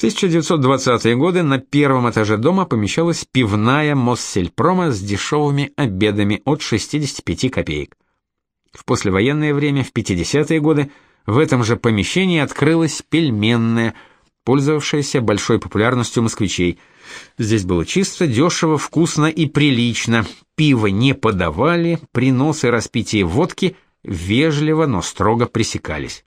В 1920-е годы на первом этаже дома помещалась пивная Моссельпрома с дешевыми обедами от 65 копеек. В послевоенное время, в 50-е годы, в этом же помещении открылась пельменная, пользовавшаяся большой популярностью москвичей. Здесь было чисто, дешево, вкусно и прилично. Пиво не подавали, приносы распития водки вежливо, но строго пресекались.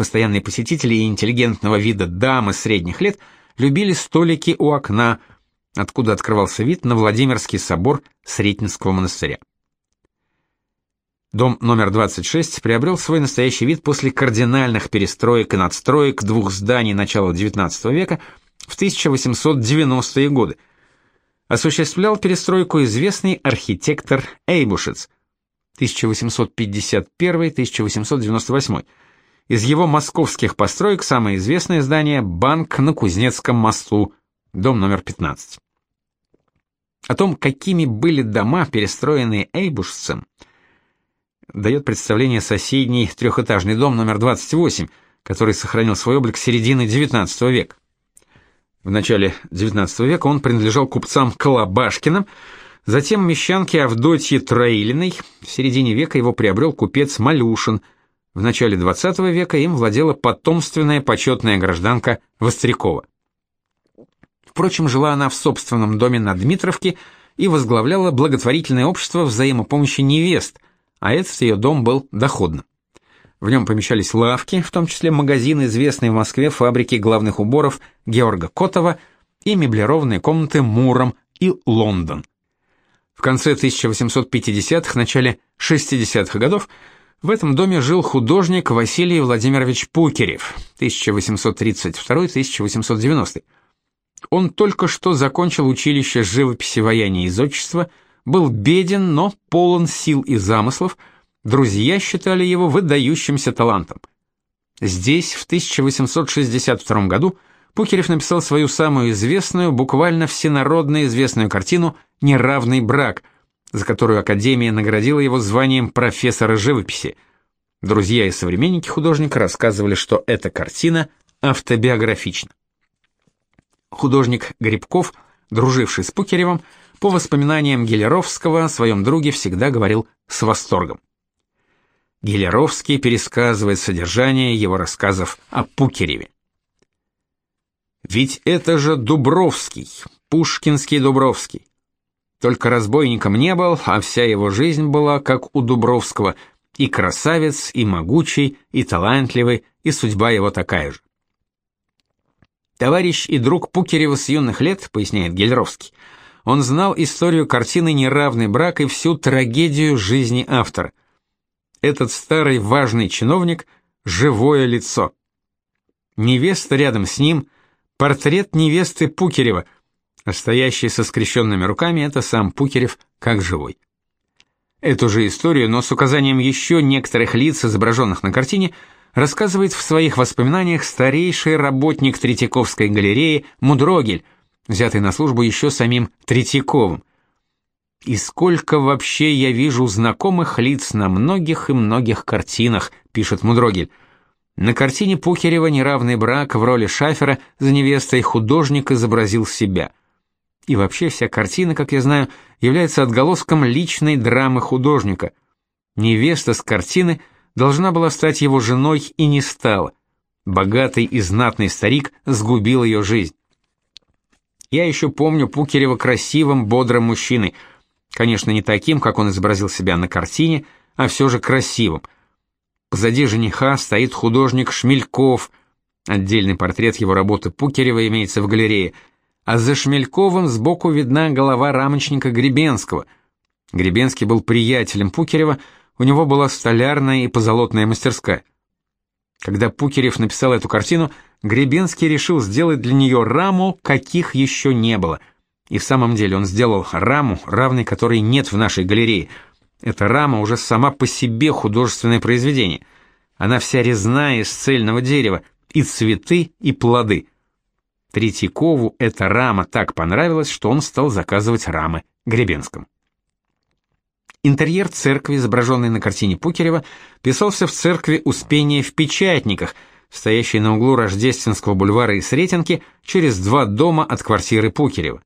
Постоянные посетители и интеллигентного вида дамы средних лет любили столики у окна, откуда открывался вид на Владимирский собор Сретенского монастыря. Дом номер 26 приобрел свой настоящий вид после кардинальных перестроек и надстроек двух зданий начала XIX века в 1890-е годы. Осуществлял перестройку известный архитектор Эйбушец 1851-1898. Из его московских построек самое известное здание Банк на Кузнецком мосту, дом номер 15. О том, какими были дома, перестроенные Эйбушцем, дает представление соседний трехэтажный дом номер 28, который сохранил свой облик середины XIX века. В начале XIX века он принадлежал купцам Колобашкиным, затем мещанке Авдотье Троилиной, в середине века его приобрел купец Малюшин, в начале XX века им владела потомственная почетная гражданка Вострякова. Впрочем, жила она в собственном доме на Дмитровке и возглавляла благотворительное общество взаимопомощи невест – а этот ее дом был доходным. В нем помещались лавки, в том числе магазин, известный в Москве фабрики главных уборов Георга Котова и меблированные комнаты Муром и Лондон. В конце 1850-х, начале 60-х годов в этом доме жил художник Василий Владимирович Пукерев, 1832-1890. Он только что закончил училище живописи, ваяния и зодчества – был беден, но полон сил и замыслов, друзья считали его выдающимся талантом. Здесь, в 1862 году, Пукерев написал свою самую известную, буквально всенародно известную картину «Неравный брак», за которую Академия наградила его званием профессора живописи. Друзья и современники художника рассказывали, что эта картина автобиографична. Художник Грибков, друживший с Пукеревым, по воспоминаниям Гелеровского о своем друге всегда говорил с восторгом. Гелеровский пересказывает содержание его рассказов о Пукереве. Ведь это же Дубровский, Пушкинский Дубровский. Только разбойником не был, а вся его жизнь была как у Дубровского, и красавец, и могучий, и талантливый, и судьба его такая же. Товарищ и друг Пукерева с юных лет, поясняет Гелеровский, он знал историю картины «Неравный брак» и всю трагедию жизни автора. Этот старый важный чиновник – живое лицо. Невеста рядом с ним – портрет невесты Пукерева, а стоящий со скрещенными руками – это сам Пукерев как живой. Эту же историю, но с указанием еще некоторых лиц, изображенных на картине, рассказывает в своих воспоминаниях старейший работник Третьяковской галереи Мудрогель – взятый на службу еще самим Третьяковым. И сколько вообще я вижу знакомых лиц на многих и многих картинах, пишет Мудрогель. На картине Пухерева «Неравный брак» в роли шафера за невестой художник изобразил себя. И вообще вся картина, как я знаю, является отголоском личной драмы художника. Невеста с картины должна была стать его женой и не стала. Богатый и знатный старик сгубил ее жизнь. Я еще помню Пукерева красивым, бодрым мужчиной. Конечно, не таким, как он изобразил себя на картине, а все же красивым. Позади жениха стоит художник Шмельков. Отдельный портрет его работы Пукерева имеется в галерее. А за Шмельковым сбоку видна голова рамочника Гребенского. Гребенский был приятелем Пукерева, у него была столярная и позолотная мастерская. Когда Пукерев написал эту картину, Гребенский решил сделать для нее раму, каких еще не было. И в самом деле он сделал раму, равной которой нет в нашей галерее. Эта рама уже сама по себе художественное произведение. Она вся резная из цельного дерева, и цветы, и плоды. Третьякову эта рама так понравилась, что он стал заказывать рамы Гребенскому. Интерьер церкви, изображенный на картине Пукерева, писался в церкви Успения в Печатниках, стоящей на углу Рождественского бульвара и Сретенки, через два дома от квартиры Пукерева.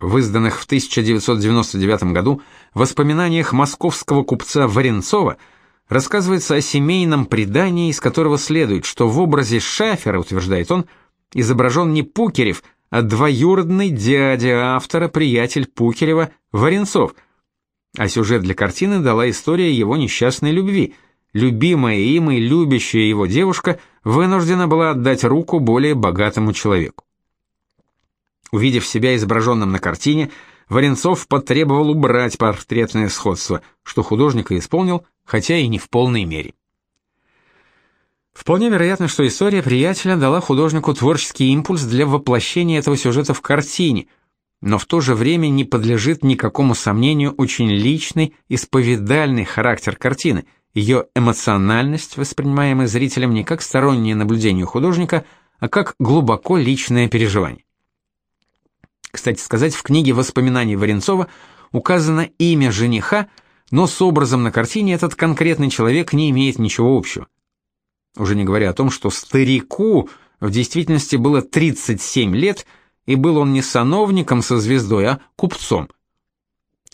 В изданных в 1999 году воспоминаниях московского купца Варенцова рассказывается о семейном предании, из которого следует, что в образе Шафера, утверждает он, изображен не Пукерев, а двоюродный дядя автора, приятель Пукерева, Варенцов, а сюжет для картины дала история его несчастной любви. Любимая им и любящая его девушка вынуждена была отдать руку более богатому человеку. Увидев себя изображенным на картине, Варенцов потребовал убрать портретное сходство, что художник и исполнил, хотя и не в полной мере. Вполне вероятно, что история приятеля дала художнику творческий импульс для воплощения этого сюжета в картине, но в то же время не подлежит никакому сомнению очень личный, исповедальный характер картины, ее эмоциональность, воспринимаемая зрителем не как стороннее наблюдение художника, а как глубоко личное переживание. Кстати сказать, в книге воспоминаний Варенцова указано имя жениха, но с образом на картине этот конкретный человек не имеет ничего общего. Уже не говоря о том, что старику в действительности было 37 лет, и был он не сановником со звездой, а купцом.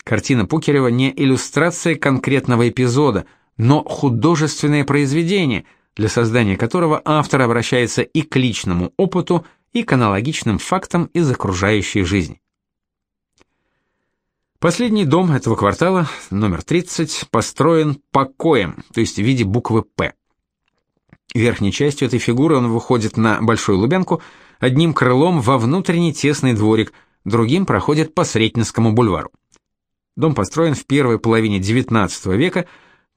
Картина Пукерева не иллюстрация конкретного эпизода, но художественное произведение, для создания которого автор обращается и к личному опыту, и к аналогичным фактам из окружающей жизни. Последний дом этого квартала, номер 30, построен покоем, то есть в виде буквы «П». Верхней частью этой фигуры он выходит на Большую Лубянку, одним крылом во внутренний тесный дворик, другим проходит по Сретенскому бульвару. Дом построен в первой половине XIX века,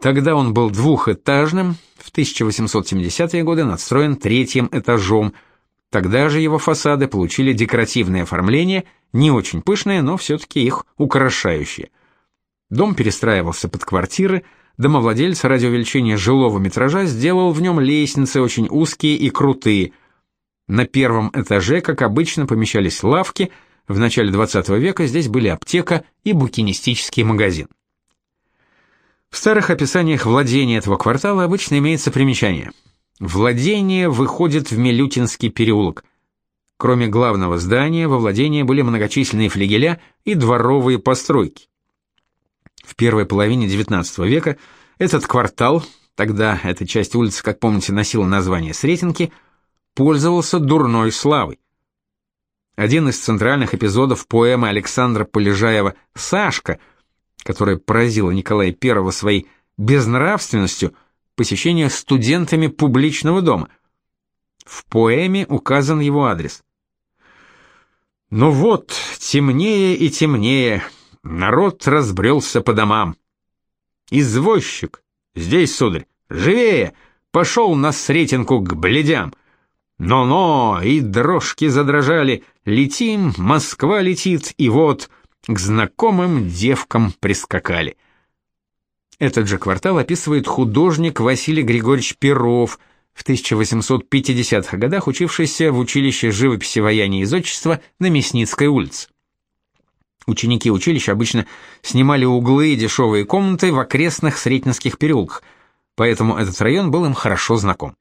тогда он был двухэтажным, в 1870-е годы надстроен третьим этажом – Тогда же его фасады получили декоративное оформление, не очень пышное, но все-таки их украшающее. Дом перестраивался под квартиры, домовладелец ради увеличения жилого метража сделал в нем лестницы очень узкие и крутые. На первом этаже, как обычно, помещались лавки, в начале 20 века здесь были аптека и букинистический магазин. В старых описаниях владения этого квартала обычно имеется примечание – Владение выходит в Милютинский переулок. Кроме главного здания, во владении были многочисленные флигеля и дворовые постройки. В первой половине XIX века этот квартал, тогда эта часть улицы, как помните, носила название Сретенки, пользовался дурной славой. Один из центральных эпизодов поэмы Александра Полежаева «Сашка», которая поразила Николая I своей безнравственностью – посещение студентами публичного дома. В поэме указан его адрес. Ну вот, темнее и темнее, народ разбрелся по домам. Извозчик, здесь, сударь, живее, пошел на сретенку к бледям. Но-но, и дрожки задрожали, летим, Москва летит, и вот к знакомым девкам прискакали. Этот же квартал описывает художник Василий Григорьевич Перов, в 1850-х годах учившийся в училище живописи вояния и зодчества на Мясницкой улице. Ученики училища обычно снимали углы и дешевые комнаты в окрестных Сретенских переулках, поэтому этот район был им хорошо знаком.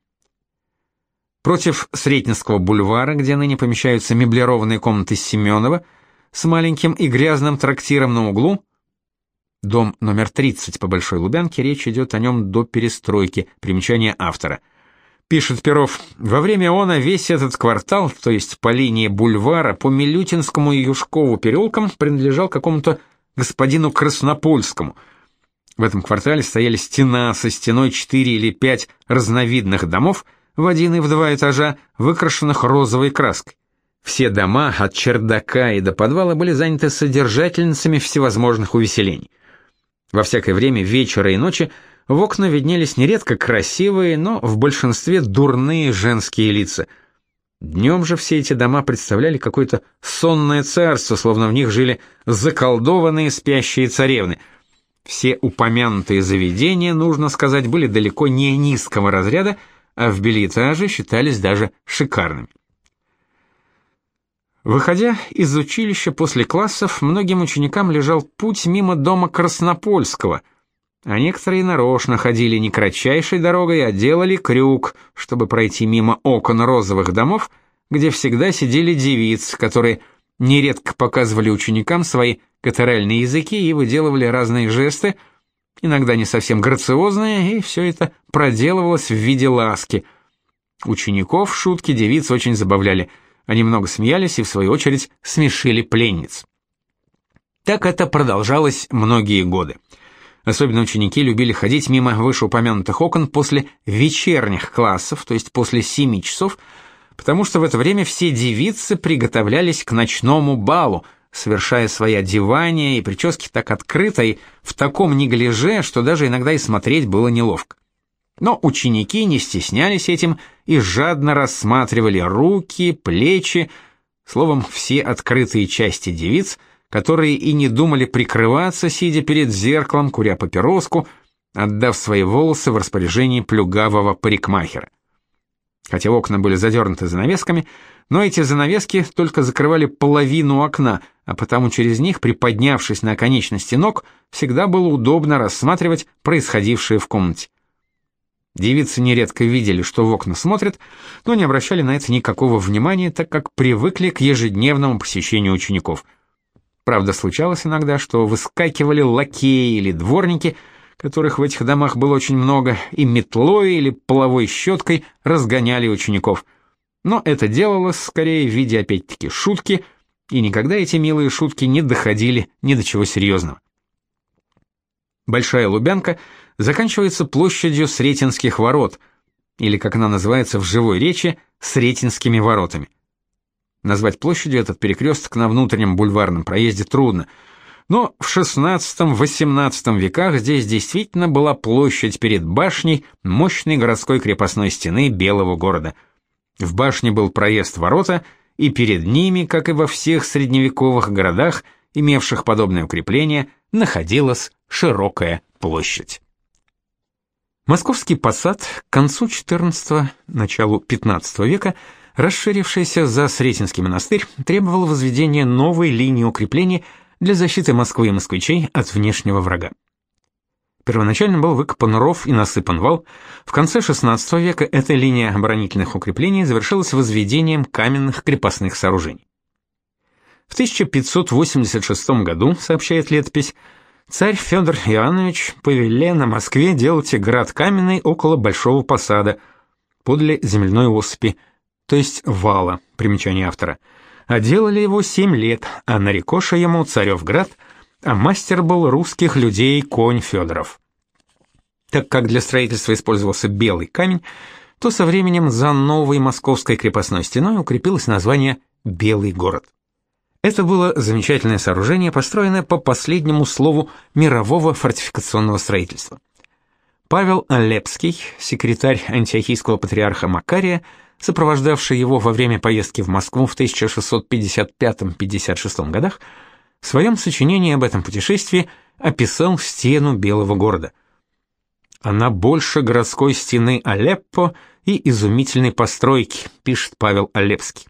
Против Сретенского бульвара, где ныне помещаются меблированные комнаты Семенова, с маленьким и грязным трактиром на углу, Дом номер 30 по Большой Лубянке, речь идет о нем до перестройки, примечание автора. Пишет Перов, во время она весь этот квартал, то есть по линии бульвара, по Милютинскому и Юшкову переулкам, принадлежал какому-то господину Краснопольскому. В этом квартале стояли стена со стеной 4 или 5 разновидных домов в один и в два этажа, выкрашенных розовой краской. Все дома от чердака и до подвала были заняты содержательницами всевозможных увеселений. Во всякое время вечера и ночи в окна виднелись нередко красивые, но в большинстве дурные женские лица. Днем же все эти дома представляли какое-то сонное царство, словно в них жили заколдованные спящие царевны. Все упомянутые заведения, нужно сказать, были далеко не низкого разряда, а в бельэтаже считались даже шикарными. Выходя из училища после классов, многим ученикам лежал путь мимо дома Краснопольского, а некоторые нарочно ходили не кратчайшей дорогой, а делали крюк, чтобы пройти мимо окон розовых домов, где всегда сидели девицы, которые нередко показывали ученикам свои катаральные языки и выделывали разные жесты, иногда не совсем грациозные, и все это проделывалось в виде ласки. Учеников шутки девиц очень забавляли. Они много смеялись и, в свою очередь, смешили пленниц. Так это продолжалось многие годы. Особенно ученики любили ходить мимо вышеупомянутых окон после вечерних классов, то есть после 7 часов, потому что в это время все девицы приготовлялись к ночному балу, совершая свои одевания и прически так открыто и в таком неглиже, что даже иногда и смотреть было неловко. Но ученики не стеснялись этим и жадно рассматривали руки, плечи, словом, все открытые части девиц – которые и не думали прикрываться, сидя перед зеркалом, куря папироску, отдав свои волосы в распоряжение плюгавого парикмахера. Хотя окна были задернуты занавесками, но эти занавески только закрывали половину окна, а потому через них, приподнявшись на конечности ног, всегда было удобно рассматривать происходившее в комнате. Девицы нередко видели, что в окна смотрят, но не обращали на это никакого внимания, так как привыкли к ежедневному посещению учеников – Правда, случалось иногда, что выскакивали лакеи или дворники, которых в этих домах было очень много, и метлой или половой щеткой разгоняли учеников. Но это делалось скорее в виде опять-таки шутки, и никогда эти милые шутки не доходили ни до чего серьезного. Большая Лубянка заканчивается площадью Сретенских ворот, или, как она называется в живой речи, Сретенскими воротами. Назвать площадью этот перекресток на внутреннем бульварном проезде трудно. Но в XVI-XVIII веках здесь действительно была площадь перед башней мощной городской крепостной стены Белого города. В башне был проезд ворота, и перед ними, как и во всех средневековых городах, имевших подобное укрепление, находилась широкая площадь. Московский посад к концу XIV – началу XV века – расширившийся за Сретенский монастырь, требовал возведения новой линии укрепления для защиты Москвы и москвичей от внешнего врага. Первоначально был выкопан ров и насыпан вал. В конце XVI века эта линия оборонительных укреплений завершилась возведением каменных крепостных сооружений. В 1586 году, сообщает летопись, царь Федор Иоаннович повелел на Москве делать град каменный около Большого посада, подле земляной осыпи, то есть вала, примечание автора. А делали его семь лет, а нарекоша ему Царевград, а мастер был русских людей конь Федоров. Так как для строительства использовался белый камень, то со временем за новой московской крепостной стеной укрепилось название «Белый город». Это было замечательное сооружение, построенное по последнему слову мирового фортификационного строительства. Павел Алепский, секретарь антиохийского патриарха Макария, сопровождавший его во время поездки в Москву в 1655-56 годах, в своем сочинении об этом путешествии описал стену Белого города. Она больше городской стены Алеппо и изумительной постройки, пишет Павел Алепский.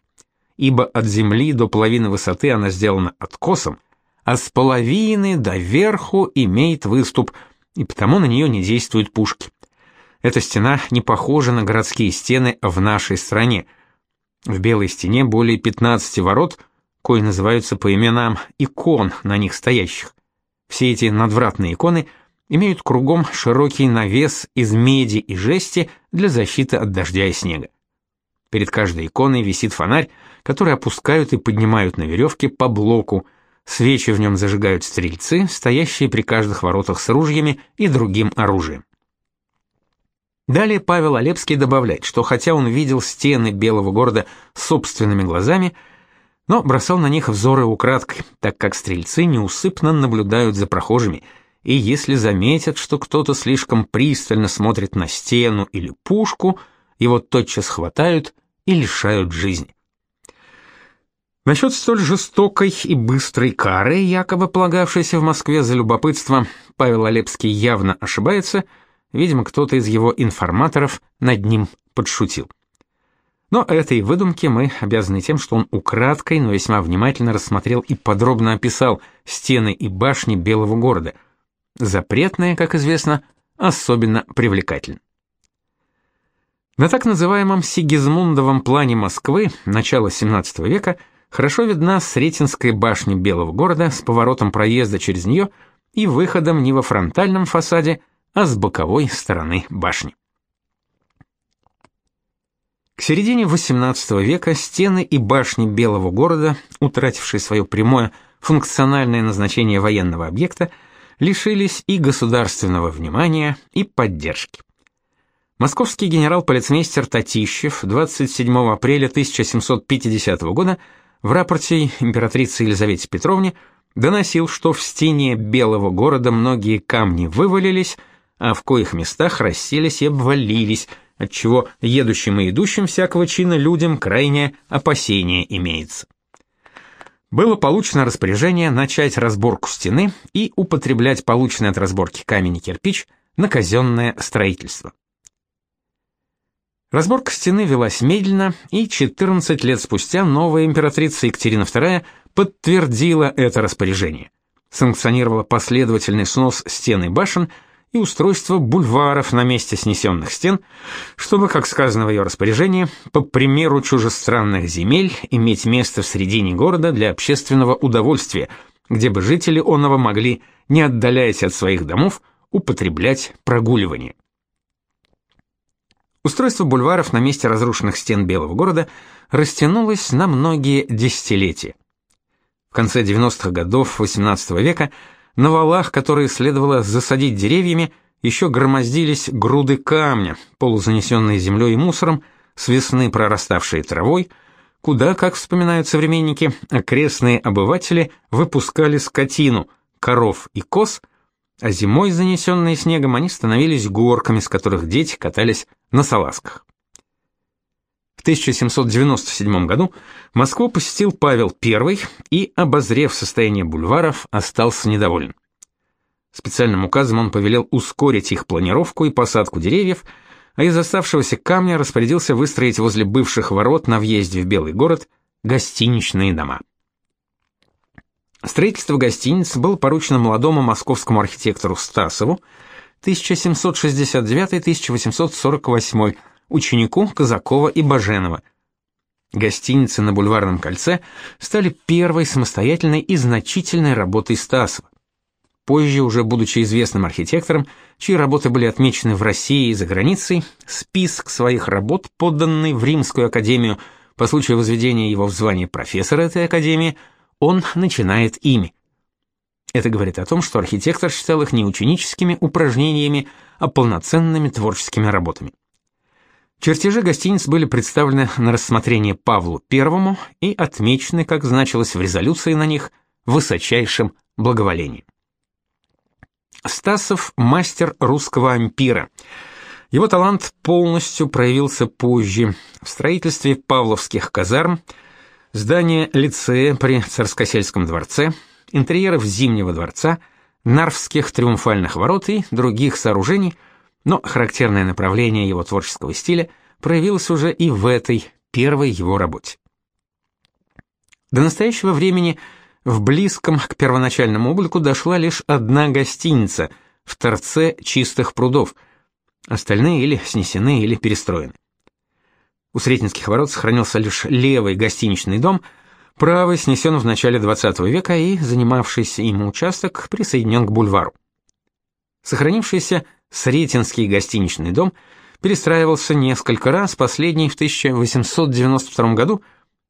Ибо от земли до половины высоты она сделана откосом, а с половины до верху имеет выступ, и потому на нее не действуют пушки. Эта стена не похожа на городские стены в нашей стране. В Белой стене более 15 ворот, кои называются по именам икон на них стоящих. Все эти надвратные иконы имеют кругом широкий навес из меди и жести для защиты от дождя и снега. Перед каждой иконой висит фонарь, который опускают и поднимают на веревке по блоку. Свечи в нем зажигают стрельцы, стоящие при каждых воротах с ружьями и другим оружием. Далее Павел Олепский добавляет, что хотя он видел стены Белого города собственными глазами, но бросал на них взоры украдкой, так как стрельцы неусыпно наблюдают за прохожими, и если заметят, что кто-то слишком пристально смотрит на стену или пушку, его тотчас хватают и лишают жизни. Насчет столь жестокой и быстрой кары, якобы полагавшейся в Москве за любопытство, Павел Олепский явно ошибается – Видимо, кто-то из его информаторов над ним подшутил. Но этой выдумке мы обязаны тем, что он украдкой, но весьма внимательно рассмотрел и подробно описал стены и башни Белого города. Запретное, как известно, особенно привлекательно. На так называемом Сигизмундовом плане Москвы начала XVII века хорошо видна Сретенская башня Белого города с поворотом проезда через нее и выходом не во фронтальном фасаде, а с боковой стороны башни. К середине XVIII века стены и башни Белого города, утратившие свое прямое функциональное назначение военного объекта, лишились и государственного внимания, и поддержки. Московский генерал-полицмейстер Татищев 27 апреля 1750 года в рапорте императрице Елизавете Петровне доносил, что в стене Белого города многие камни вывалились, а в коих местах расселись и обвалились, отчего едущим и идущим всякого чина людям крайнее опасение имеется. Было получено распоряжение начать разборку стены и употреблять полученный от разборки камень и кирпич на казенное строительство. Разборка стены велась медленно, и 14 лет спустя новая императрица Екатерина II подтвердила это распоряжение. Санкционировала последовательный снос стен и башен и устройство бульваров на месте снесенных стен, чтобы, как сказано в ее распоряжении, по примеру чужестранных земель иметь место в середине города для общественного удовольствия, где бы жители онного могли, не отдаляясь от своих домов, употреблять прогуливание. Устройство бульваров на месте разрушенных стен Белого города растянулось на многие десятилетия. В конце 90-х годов XVIII века на валах, которые следовало засадить деревьями, еще громоздились груды камня, полузанесенные землей и мусором, с весны прораставшие травой, куда, как вспоминают современники, окрестные обыватели выпускали скотину, коров и коз – а зимой, занесенные снегом, они становились горками, с которых дети катались на салазках. В 1797 году Москву посетил Павел I и, обозрев состояние бульваров, остался недоволен. Специальным указом он повелел ускорить их планировку и посадку деревьев, а из оставшегося камня распорядился выстроить возле бывших ворот на въезде в Белый город гостиничные дома. Строительство гостиницы было поручено молодому московскому архитектору Стасову 1769-1848, ученику Казакова и Баженова. Гостиницы на Бульварном кольце стали первой самостоятельной и значительной работой Стасова. Позже, уже будучи известным архитектором, чьи работы были отмечены в России и за границей, список своих работ, подданный в Римскую академию по случаю возведения его в звание профессора этой академии – он начинает ими. Это говорит о том, что архитектор считал их не ученическими упражнениями, а полноценными творческими работами. Чертежи гостиниц были представлены на рассмотрение Павлу I и отмечены, как значилось в резолюции на них, высочайшим благоволением. Стасов – мастер русского ампира. Его талант полностью проявился позже в строительстве павловских казарм – здание лицея при Царскосельском дворце, интерьеров Зимнего дворца, Нарвских триумфальных ворот и других сооружений, но характерное направление его творческого стиля проявилось уже и в этой первой его работе. До настоящего времени в близком к первоначальному облику дошла лишь одна гостиница в торце чистых прудов, остальные или снесены, или перестроены. У Сретенских ворот сохранился лишь левый гостиничный дом, правый снесен в начале XX века и занимавшийся им участок присоединен к бульвару. Сохранившийся Сретенский гостиничный дом перестраивался несколько раз, последний в 1892 году,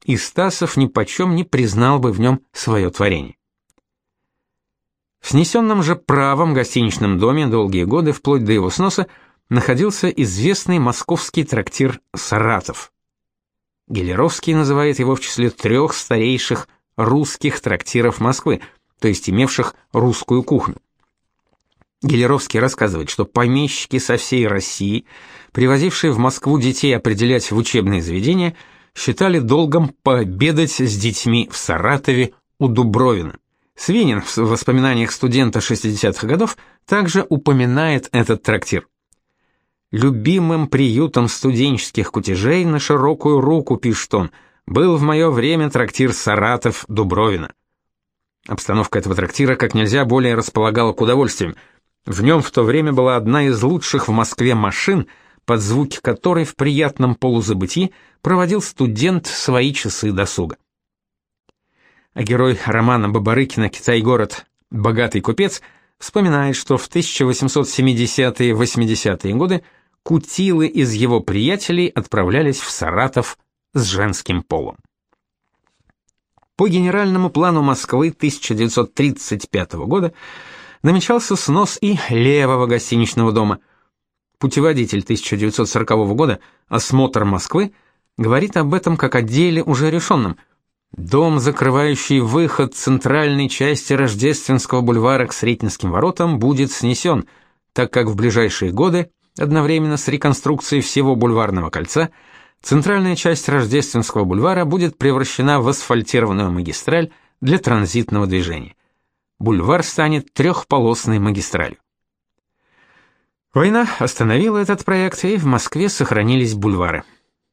и Стасов ни почем не признал бы в нем свое творение. В снесенном же правом гостиничном доме долгие годы, вплоть до его сноса, находился известный московский трактир «Саратов». Гелеровский называет его в числе трех старейших русских трактиров Москвы, то есть имевших русскую кухню. Гелеровский рассказывает, что помещики со всей России, привозившие в Москву детей определять в учебные заведения, считали долгом пообедать с детьми в Саратове у Дубровина. Свинин в воспоминаниях студента 60-х годов также упоминает этот трактир любимым приютом студенческих кутежей на широкую руку, пишет он, был в мое время трактир Саратов Дубровина. Обстановка этого трактира как нельзя более располагала к удовольствиям. В нем в то время была одна из лучших в Москве машин, под звуки которой в приятном полузабытии проводил студент свои часы досуга. А герой романа Бабарыкина «Китай-город. Богатый купец» вспоминает, что в 1870-80-е годы кутилы из его приятелей отправлялись в Саратов с женским полом. По генеральному плану Москвы 1935 года намечался снос и левого гостиничного дома. Путеводитель 1940 года «Осмотр Москвы» говорит об этом как о деле уже решенном. Дом, закрывающий выход центральной части Рождественского бульвара к Сретенским воротам, будет снесен, так как в ближайшие годы, одновременно с реконструкцией всего бульварного кольца, центральная часть Рождественского бульвара будет превращена в асфальтированную магистраль для транзитного движения. Бульвар станет трехполосной магистралью. Война остановила этот проект, и в Москве сохранились бульвары.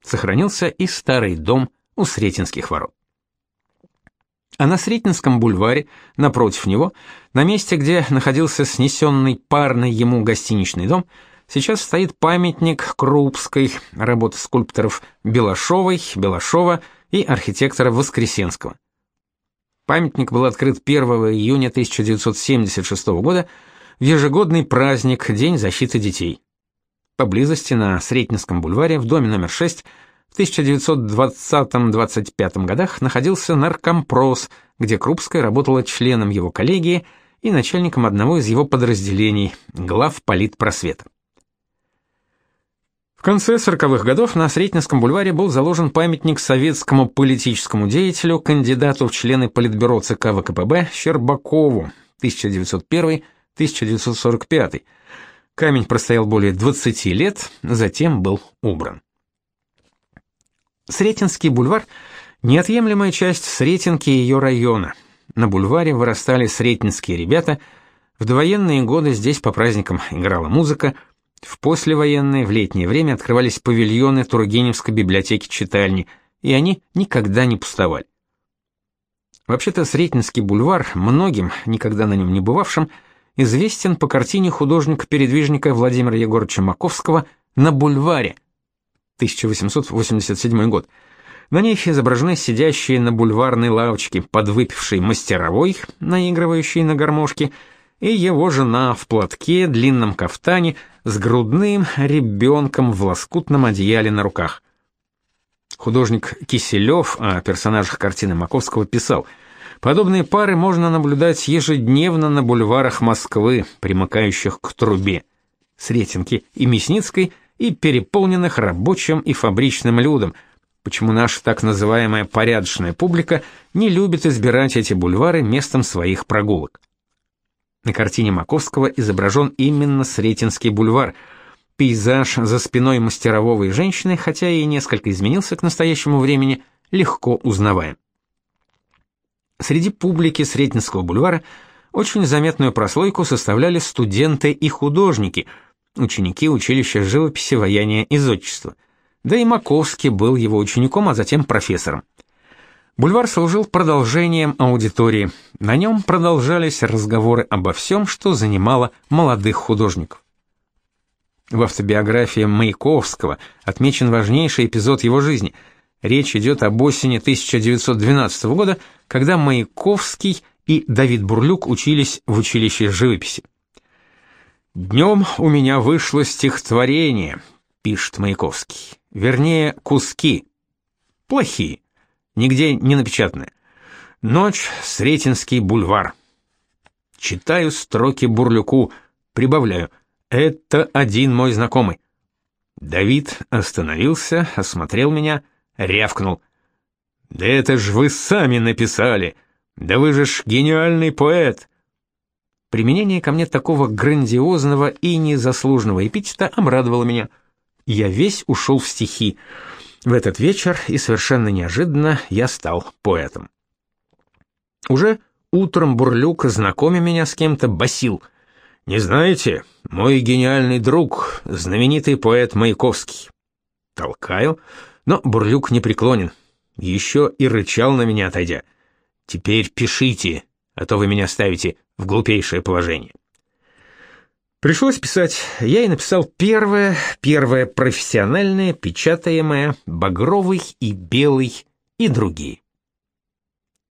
Сохранился и старый дом у Сретенских ворот. А на Сретенском бульваре, напротив него, на месте, где находился снесенный парный ему гостиничный дом, сейчас стоит памятник Крупской, работы скульпторов Белашовой, Белашова и архитектора Воскресенского. Памятник был открыт 1 июня 1976 года в ежегодный праздник День защиты детей. Поблизости на Сретенском бульваре в доме номер 6 в 1920-25 годах находился наркомпрос, где Крупская работала членом его коллегии и начальником одного из его подразделений, глав политпросвета. Конце 40-х годов на Сретенском бульваре был заложен памятник советскому политическому деятелю, кандидату в члены Политбюро ЦК ВКПБ Щербакову 1901-1945. Камень простоял более 20 лет, затем был убран. Сретенский бульвар – неотъемлемая часть Сретенки и ее района. На бульваре вырастали сретенские ребята, в довоенные годы здесь по праздникам играла музыка, в послевоенное, в летнее время открывались павильоны Тургеневской библиотеки-читальни, и они никогда не пустовали. Вообще-то Сретенский бульвар многим, никогда на нем не бывавшим, известен по картине художника-передвижника Владимира Егоровича Маковского «На бульваре», 1887 год. На ней изображены сидящие на бульварной лавочке подвыпивший мастеровой, наигрывающий на гармошке, и его жена в платке, длинном кафтане, с грудным ребенком в лоскутном одеяле на руках. Художник Киселев о персонажах картины Маковского писал: Подобные пары можно наблюдать ежедневно на бульварах Москвы, примыкающих к трубе. Сретенки и Мясницкой – и переполненных рабочим и фабричным людом, почему наша так называемая порядочная публика не любит избирать эти бульвары местом своих прогулок. На картине Маковского изображен именно Сретенский бульвар. Пейзаж за спиной мастерового и женщины, хотя и несколько изменился к настоящему времени, легко узнаваем. Среди публики Сретенского бульвара очень заметную прослойку составляли студенты и художники – ученики училища живописи, ваяния и зодчества. Да и Маковский был его учеником, а затем профессором. Бульвар служил продолжением аудитории. На нем продолжались разговоры обо всем, что занимало молодых художников. В автобиографии Маяковского отмечен важнейший эпизод его жизни. Речь идет об осени 1912 года, когда Маяковский и Давид Бурлюк учились в училище живописи. Днем у меня вышло стихотворение, пишет Маяковский. Вернее, куски. Плохие, нигде не напечатанные. Ночь, Сретенский бульвар. Читаю строки Бурлюку, прибавляю. Это один мой знакомый. Давид остановился, осмотрел меня, рявкнул. «Да это ж вы сами написали! Да вы же ж гениальный поэт!» Применение ко мне такого грандиозного и незаслуженного эпитета обрадовало меня. Я весь ушел в стихи. В этот вечер и совершенно неожиданно я стал поэтом. Уже утром Бурлюк, знакомя меня с кем-то, басил. «Не знаете, мой гениальный друг, знаменитый поэт Маяковский». Толкаю, но Бурлюк не преклонен. Еще и рычал на меня, отойдя. «Теперь пишите, а то вы меня ставите в глупейшее положение. Пришлось писать. Я и написал первое, первое профессиональное, печатаемое, багровый и белый и другие.